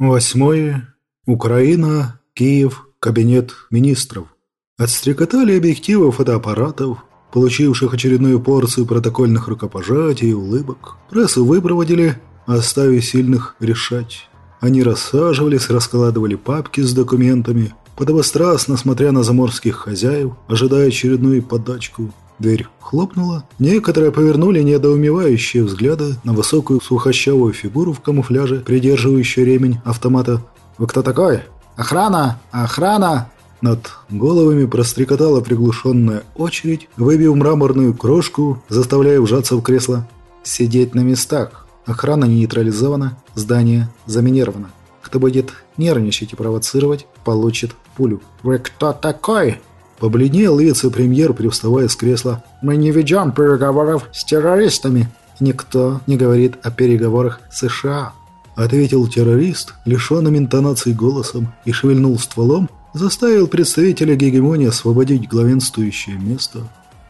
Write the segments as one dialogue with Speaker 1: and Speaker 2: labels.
Speaker 1: Восьмое. Украина, Киев, Кабинет министров. Отстрекотали объективы фотоаппаратов, получивших очередную порцию протокольных рукопожатий и улыбок. Прессу выпроводили, оставив сильных решать. Они рассаживались, раскладывали папки с документами, подобострастно смотря на заморских хозяев, ожидая очередную подачку. Дверь хлопнула. Некоторые повернули недоумевающие взгляды на высокую сухощавую фигуру в камуфляже, придерживающую ремень автомата. «Вы кто такой? Охрана! Охрана!» Над головами прострекотала приглушенная очередь, выбив мраморную крошку, заставляя вжаться в кресло. «Сидеть на местах. Охрана нейтрализована, здание заминировано. Кто будет нервничать и провоцировать, получит пулю». «Вы кто такой?» Побледнел вице-премьер, привставая с кресла. «Мы не ведем переговоров с террористами». «Никто не говорит о переговорах США», — ответил террорист, лишенным интонации голосом, и шевельнул стволом, заставил представителя гегемонии освободить главенствующее место.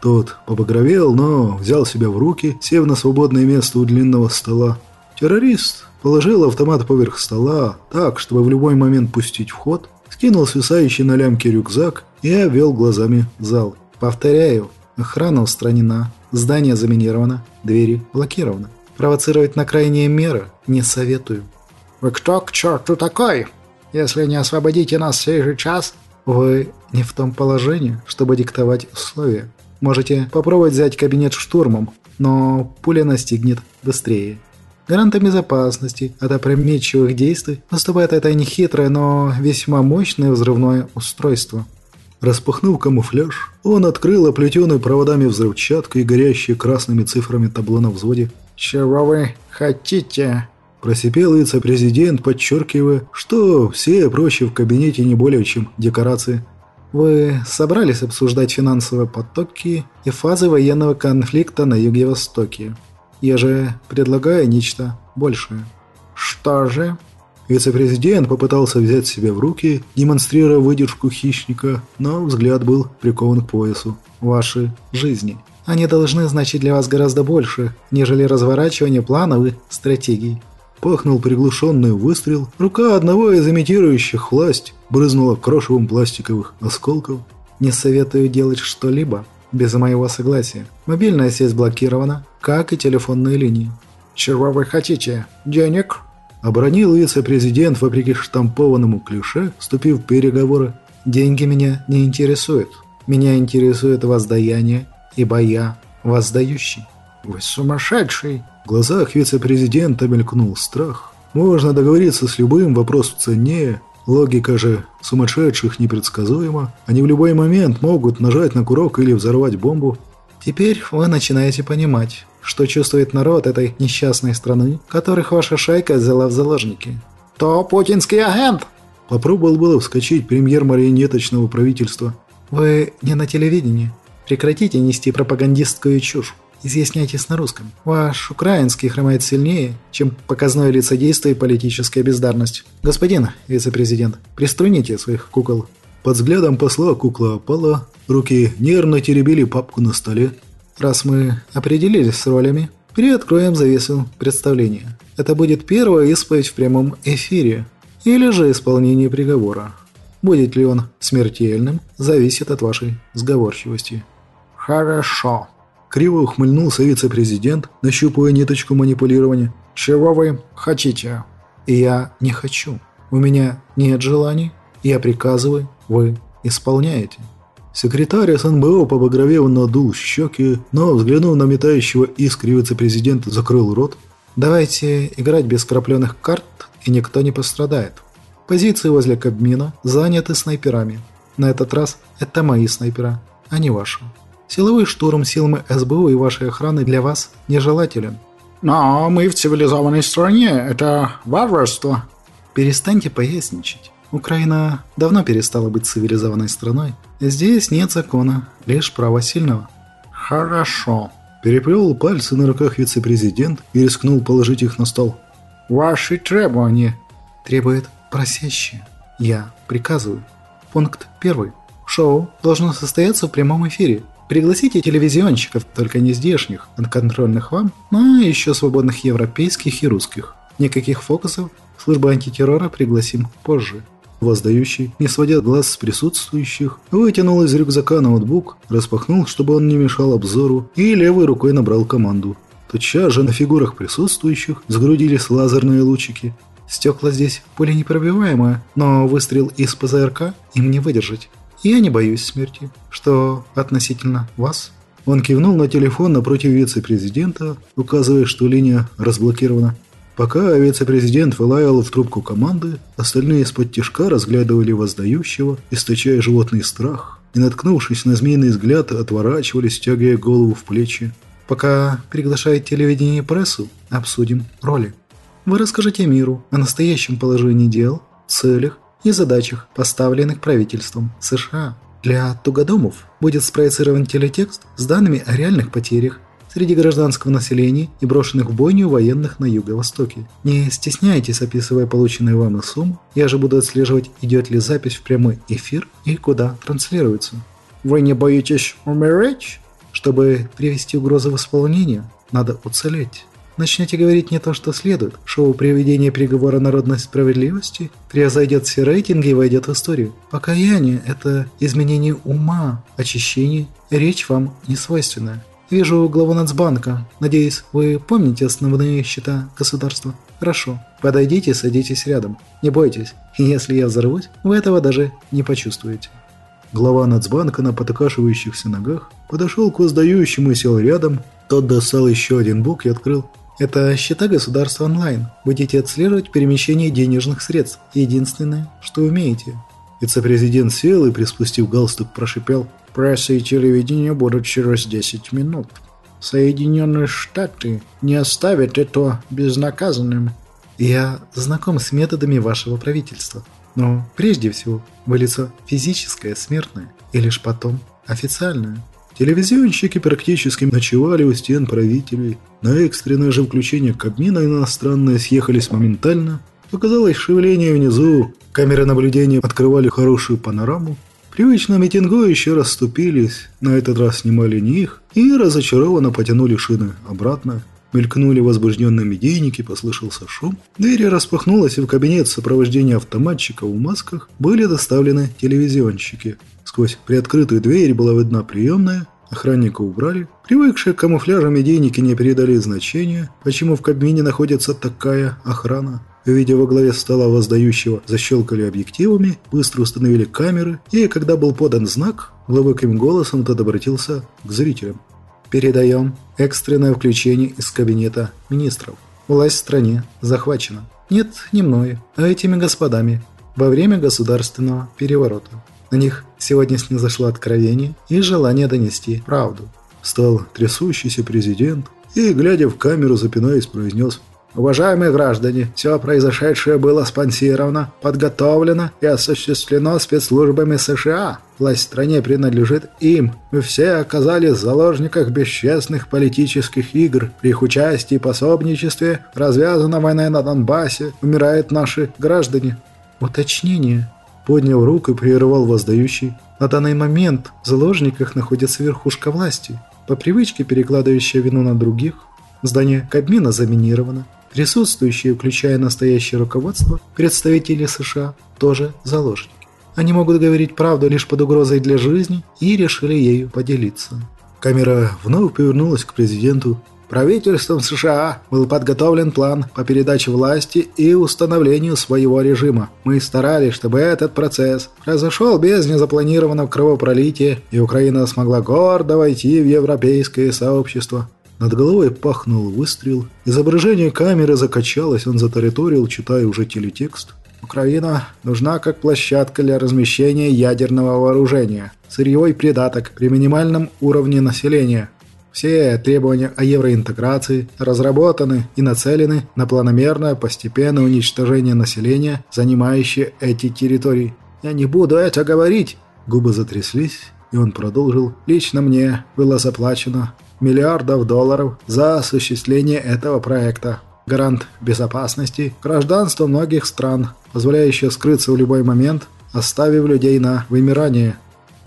Speaker 1: Тот побагровел, но взял себя в руки, сев на свободное место у длинного стола. Террорист положил автомат поверх стола, так, чтобы в любой момент пустить в ход, скинул свисающий на лямке рюкзак и обвел глазами зал. Повторяю, охрана устранена, здание заминировано, двери блокированы. Провоцировать на крайние меры не советую. «Вы кто к черту такой? Если не освободите нас в сей же час...» «Вы не в том положении, чтобы диктовать условия. Можете попробовать взять кабинет штурмом, но пуля настигнет быстрее». Гарантом безопасности от опрометчивых действий выступает это нехитрое, но весьма мощное взрывное устройство. Распахнув камуфляж, он открыл оплетенную проводами взрывчатку и горящие красными цифрами табло на взводе. «Чего вы хотите?» Просипел вице-президент, подчеркивая, что все прочие в кабинете не более чем декорации. «Вы собрались обсуждать финансовые потоки и фазы военного конфликта на Юге-Востоке?» Я же предлагаю нечто большее». «Что же?» Вице-президент попытался взять себя в руки, демонстрируя выдержку хищника, но взгляд был прикован к поясу. «Ваши жизни. Они должны значить для вас гораздо больше, нежели разворачивание планов и стратегий». Пахнул приглушенный выстрел, рука одного из имитирующих власть брызнула крошевым пластиковых осколков. «Не советую делать что-либо, без моего согласия. Мобильная сеть блокирована, как и телефонные линии. «Чего вы хотите? Денег?» Обронил вице-президент, вопреки штампованному клише, вступив в переговоры. «Деньги меня не интересуют. Меня интересует воздаяние, ибо я воздающий». «Вы сумасшедший!» В глазах вице-президента мелькнул страх. «Можно договориться с любым, вопрос в цене, Логика же сумасшедших непредсказуема. Они в любой момент могут нажать на курок или взорвать бомбу. Теперь вы начинаете понимать, что чувствует народ этой несчастной страны, которых ваша шайка взяла в заложники. «То путинский агент!» Попробовал было вскочить премьер марионеточного правительства. «Вы не на телевидении. Прекратите нести пропагандистскую чушь. Изъясняйтесь на русском. Ваш украинский хромает сильнее, чем показное лицедейство и политическая бездарность. Господин вице-президент, приструните своих кукол». Под взглядом посла кукла опала, руки нервно теребили папку на столе. «Раз мы определились с ролями, приоткроем завесу представления. Это будет первая исповедь в прямом эфире, или же исполнение приговора. Будет ли он смертельным, зависит от вашей сговорчивости». «Хорошо», Криво ухмыльнулся вице-президент, нащупывая ниточку манипулирования. «Чего вы хотите?» «Я не хочу. У меня нет желаний. Я приказываю, вы исполняете». Секретарь СНБО побагровев надул щеки, но, взглянув на метающего искры вице-президента, закрыл рот. «Давайте играть без крапленых карт, и никто не пострадает. Позиции возле Кабмина заняты снайперами. На этот раз это мои снайпера, а не ваши». Силовой штурм силами СБУ и вашей охраны для вас нежелателен.
Speaker 2: Но мы в цивилизованной стране. Это варварство.
Speaker 1: Перестаньте поясничать. Украина давно перестала быть цивилизованной страной. Здесь нет закона, лишь право сильного.
Speaker 2: Хорошо.
Speaker 1: Переплел пальцы на руках вице-президент и рискнул положить их на стол.
Speaker 2: Ваши требования.
Speaker 1: Требует просящее. Я приказываю. Пункт первый. Шоу должно состояться в прямом эфире. Пригласите телевизионщиков, только не здешних, подконтрольных вам, но еще свободных европейских и русских. Никаких фокусов, Службу антитеррора пригласим позже. Воздающий, не сводя глаз с присутствующих, вытянул из рюкзака ноутбук, распахнул, чтобы он не мешал обзору, и левой рукой набрал команду. Тотчас же на фигурах присутствующих сгрудились лазерные лучики. Стекла здесь пуленепробиваемые, но выстрел из ПЗРК им не выдержать. Я не боюсь смерти. Что относительно вас? Он кивнул на телефон напротив вице-президента, указывая, что линия разблокирована. Пока вице-президент вылаял в трубку команды, остальные из-под тяжка разглядывали воздающего, источая животный страх, и, наткнувшись на змеиный взгляд, отворачивались, тягая голову в плечи. «Пока приглашает телевидение и прессу, обсудим роли. Вы расскажете миру о настоящем положении дел, целях и задачах, поставленных правительством США. Для тугодумов будет спроецирован телетекст с данными о реальных потерях, среди гражданского населения и брошенных в бойню военных на юго-востоке. Не стесняйтесь, описывая полученную вами сумму, я же буду отслеживать, идет ли запись в прямой эфир и куда транслируется.
Speaker 2: Вы не боитесь умереть?
Speaker 1: Чтобы привести угрозу в исполнение, надо уцелеть. Начнете говорить не то, что следует, шоу «Приведение переговора народной справедливости» превзойдет все рейтинги и войдет в историю. Покаяние – это изменение ума, очищение, речь вам не свойственная. Вижу главу Нацбанка. Надеюсь, вы помните основные счета государства? Хорошо. Подойдите, садитесь рядом. Не бойтесь. Если я взорвусь, вы этого даже не почувствуете. Глава Нацбанка на потыкашивающихся ногах подошел к воздающему и сел рядом. Тот достал еще один бук и открыл. Это счета государства онлайн. Будете отслеживать перемещение денежных средств. Единственное, что умеете. Вице-президент сел и, приспустив галстук, прошипел – Пресса и телевидение будут через 10 минут. Соединенные Штаты не оставят это безнаказанным. Я знаком с методами вашего правительства. Но прежде всего, вы лицо физическое, смертное, и лишь потом официальное. Телевизионщики практически ночевали у стен правителей. На экстренное же включение Кабмина иностранные съехались моментально. Показалось шевеление внизу. Камеры наблюдения открывали хорошую панораму. Привычно митингующие расступились, на этот раз снимали не их, и разочарованно потянули шины обратно. Мелькнули возбужденные медийники, послышался шум. Дверь распахнулась, и в кабинет сопровождения автоматчика в масках были доставлены телевизионщики. Сквозь приоткрытую дверь была видна приемная, охранника убрали. Привыкшие к камуфляжу медийники не передали значения, почему в кабине находится такая охрана. Видя во главе стола воздающего, защелкали объективами, быстро установили камеры, и когда был подан знак, глубоким голосом тот обратился к зрителям. «Передаем экстренное включение из кабинета министров. Власть в стране захвачена. Нет, не мной, а этими господами. Во время государственного переворота. На них сегодня снизошло откровение и желание донести правду». Стал трясущийся президент и, глядя в камеру, запинаясь, произнес Уважаемые граждане, все произошедшее было спонсировано, подготовлено и осуществлено спецслужбами США. Власть стране принадлежит им. Мы все оказались в заложниках бесчестных политических игр. При их участии и пособничестве развязана война на Донбассе. Умирают наши граждане. Уточнение. Поднял руку и прервал воздающий. На данный момент в заложниках находится верхушка власти, по привычке перекладывающая вину на других. Здание Кабмина заминировано. Присутствующие, включая настоящее руководство, представители США, тоже заложники. Они могут говорить правду лишь под угрозой для жизни и решили ею поделиться. Камера вновь повернулась к президенту. Правительством США был подготовлен план по передаче власти и установлению своего режима. Мы старались, чтобы этот процесс произошел без незапланированного кровопролития, и Украина смогла гордо войти в европейское сообщество. Над головой пахнул выстрел. Изображение камеры закачалось, он затариторил, читая уже телетекст. Украина нужна как площадка для размещения ядерного вооружения. Сырьевой придаток при минимальном уровне населения. Все требования о евроинтеграции разработаны и нацелены на планомерное постепенное уничтожение населения, занимающее эти территории. Я не буду это говорить. Губы затряслись, и он продолжил. Лично мне было заплачено миллиардов долларов за осуществление этого проекта. Гарант безопасности, гражданство многих стран, позволяющее скрыться в любой момент, оставив людей на вымирание.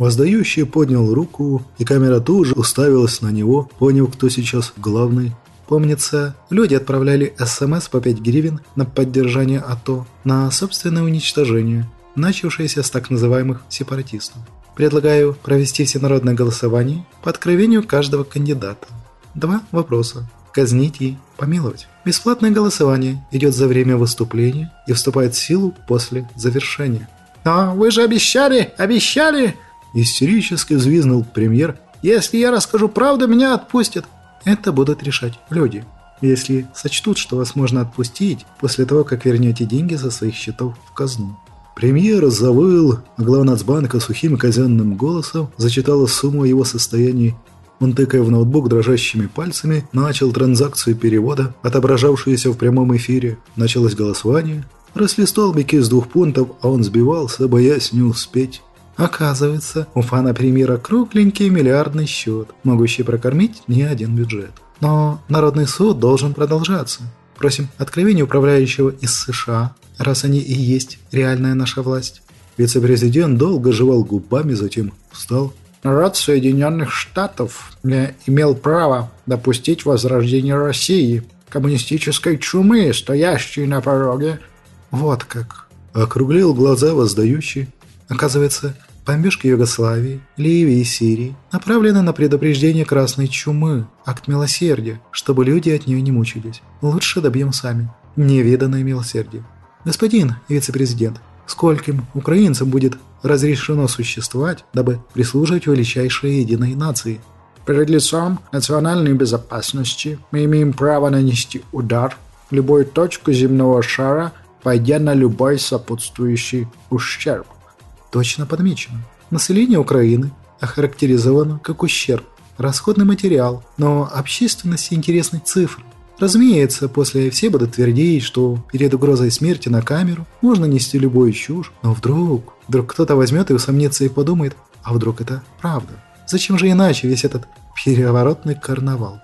Speaker 1: Воздающий поднял руку, и камера тут же уставилась на него, поняв, кто сейчас главный. Помнится, люди отправляли СМС по 5 гривен на поддержание АТО на собственное уничтожение, начавшееся с так называемых сепаратистов. Предлагаю провести всенародное голосование по откровению каждого кандидата. Два вопроса. Казнить и помиловать. Бесплатное голосование идет за время выступления и вступает в силу после завершения.
Speaker 2: «Но вы же обещали, обещали!»
Speaker 1: Истерически взвизнул премьер.
Speaker 2: «Если я расскажу правду, меня отпустят!»
Speaker 1: Это будут решать люди. Если сочтут, что вас можно отпустить после того, как вернете деньги со своих счетов в казну. Премьер завыл, а глава сухим казенным голосом зачитала сумму его состояний. Он, тыкая в ноутбук дрожащими пальцами, начал транзакцию перевода, отображавшуюся в прямом эфире. Началось голосование. Росли столбики из двух пунктов, а он сбивался, боясь не успеть. Оказывается, у фана премьера кругленький миллиардный счет, могущий прокормить не один бюджет. Но Народный суд должен продолжаться. Просим откровения управляющего из США, раз они и есть реальная наша власть. Вице-президент долго жевал губами, затем встал.
Speaker 2: Народ Соединенных Штатов не имел права допустить возрождение России, коммунистической чумы, стоящей на пороге.
Speaker 1: Вот как. Округлил глаза воздающий. Оказывается, бомбежки Югославии, Ливии и Сирии направлены на предупреждение красной чумы, акт милосердия, чтобы люди от нее не мучились. Лучше добьем сами. Невиданное милосердие. Господин вице-президент, скольким украинцам будет разрешено существовать, дабы прислуживать величайшей единой нации?
Speaker 2: Перед лицом национальной безопасности мы имеем право нанести удар в любую точку земного шара, пойдя на любой сопутствующий ущерб.
Speaker 1: Точно подмечено. Население Украины охарактеризовано как ущерб, расходный материал, но общественности интересны цифры. Разумеется, после все будут твердить, что перед угрозой смерти на камеру можно нести любую чушь, но вдруг, вдруг кто-то возьмет и усомнится и подумает, а вдруг это правда? Зачем же иначе весь этот переворотный карнавал?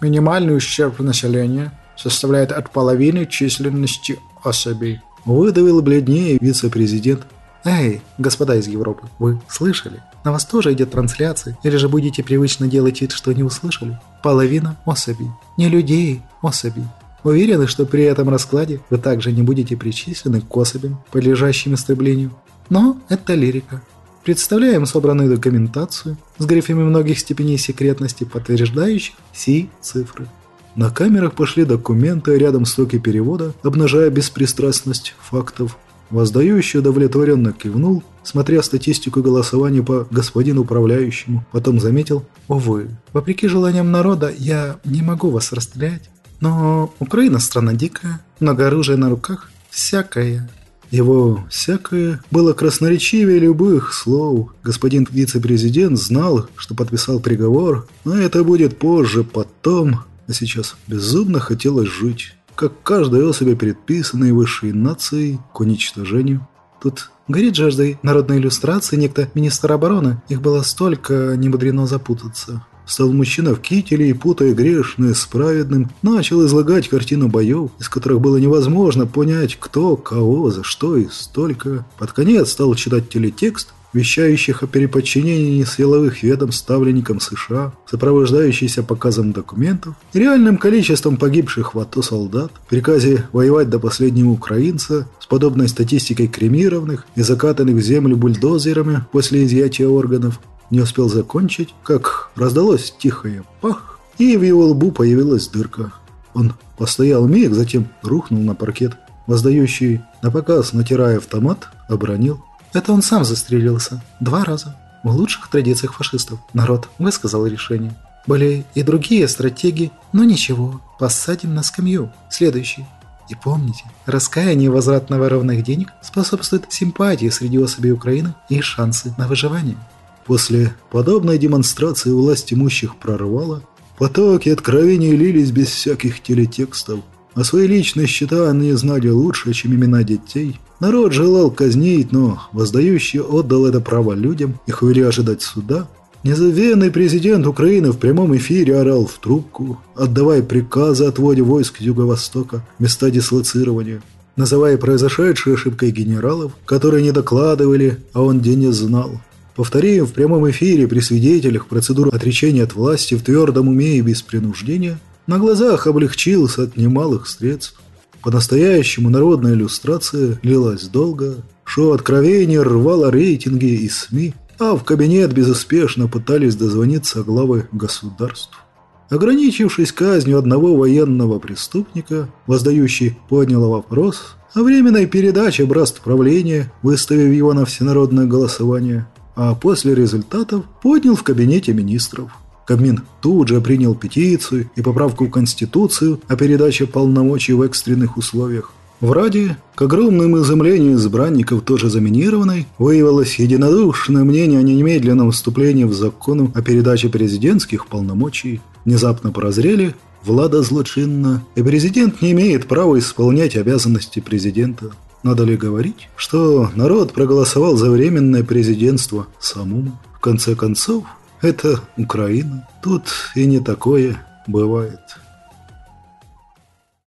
Speaker 2: Минимальный ущерб населения составляет от половины численности особей.
Speaker 1: Выдавил бледнее вице-президент. Эй, господа из Европы, вы слышали? На вас тоже идет трансляция, или же будете привычно делать вид, что не услышали? Половина особей. Не людей, особей. Уверены, что при этом раскладе вы также не будете причислены к особям, подлежащим истреблению. Но это лирика. Представляем собранную документацию с грифами многих степеней секретности, подтверждающих си цифры. На камерах пошли документы, рядом строки перевода, обнажая беспристрастность фактов. Воздающий удовлетворенно кивнул, смотря статистику голосования по господину управляющему. Потом заметил, увы, вопреки желаниям народа, я не могу вас расстрелять. Но Украина страна дикая, много оружия на руках, всякое. Его «всякое» было красноречивее любых слов. Господин вице-президент знал, что подписал приговор, но это будет позже, потом, а сейчас безумно хотелось жить как каждой особи, предписанной высшей нацией к уничтожению. Тут горит жаждой народной иллюстрации некто министр обороны. Их было столько, не мудрено запутаться. Стал мужчина в кителе и, путая грешное с праведным, начал излагать картину боев, из которых было невозможно понять, кто, кого, за что и столько. Под конец стал читать телетекст, вещающих о переподчинении силовых ведомств ставленникам США, сопровождающийся показом документов, реальным количеством погибших в АТО солдат, приказе воевать до последнего украинца с подобной статистикой кремированных и закатанных в землю бульдозерами после изъятия органов, не успел закончить, как раздалось тихое «пах», и в его лбу появилась дырка. Он постоял миг, затем рухнул на паркет. Воздающий на показ, натирая автомат, обронил это он сам застрелился. Два раза. В лучших традициях фашистов. Народ высказал решение. Были и другие стратегии, но ничего. Посадим на скамью. Следующий. И помните, раскаяние и возврат наворованных денег способствует симпатии среди особей Украины и шансы на выживание. После подобной демонстрации власть имущих прорвала, потоки откровений лились без всяких телетекстов, а свои личные счета они знали лучше, чем имена детей – Народ желал казнить, но воздающий отдал это право людям, их вели ожидать суда. Незавенный президент Украины в прямом эфире орал в трубку, отдавая приказы отводе войск Юго-Востока, места дислоцирования, называя произошедшие ошибкой генералов, которые не докладывали, а он день не знал. Повторим в прямом эфире при свидетелях процедуру отречения от власти в твердом уме и без принуждения, на глазах облегчился от немалых средств. По-настоящему народная иллюстрация лилась долго, шоу откровений рвало рейтинги и СМИ, а в кабинет безуспешно пытались дозвониться главы государств. Ограничившись казнью одного военного преступника, воздающий поднял вопрос о временной передаче братств правления, выставив его на всенародное голосование, а после результатов поднял в кабинете министров. Кабмин тут же принял петицию и поправку в Конституцию о передаче полномочий в экстренных условиях. В Раде, к огромному изумлению избранников тоже заминированной, выявилось единодушное мнение о немедленном вступлении в закон о передаче президентских полномочий. Внезапно прозрели, влада злочинна, и президент не имеет права исполнять обязанности президента. Надо ли говорить, что народ проголосовал за временное президентство самому? В конце концов, это Украина. Тут и не такое бывает.